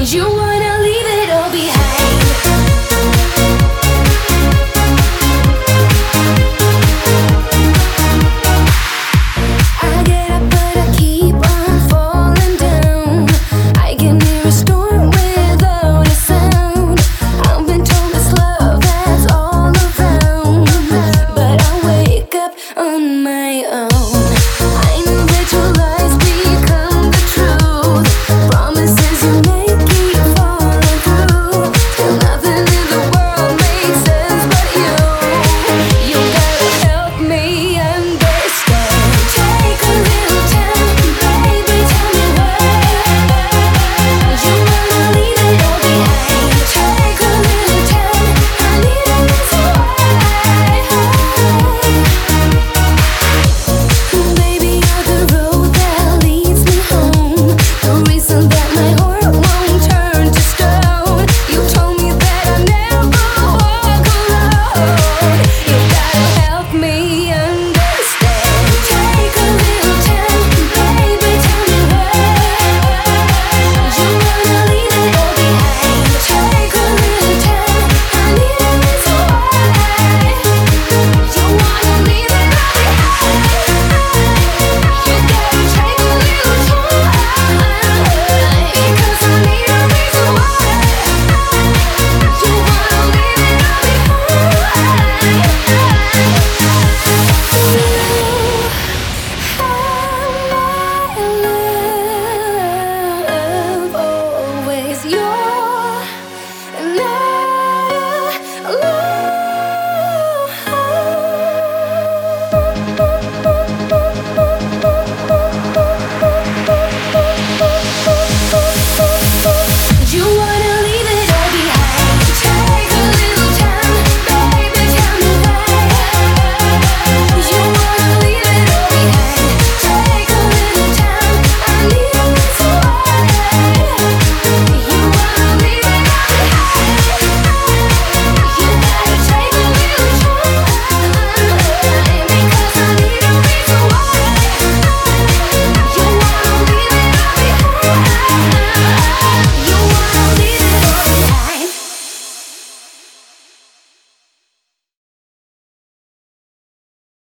You wanna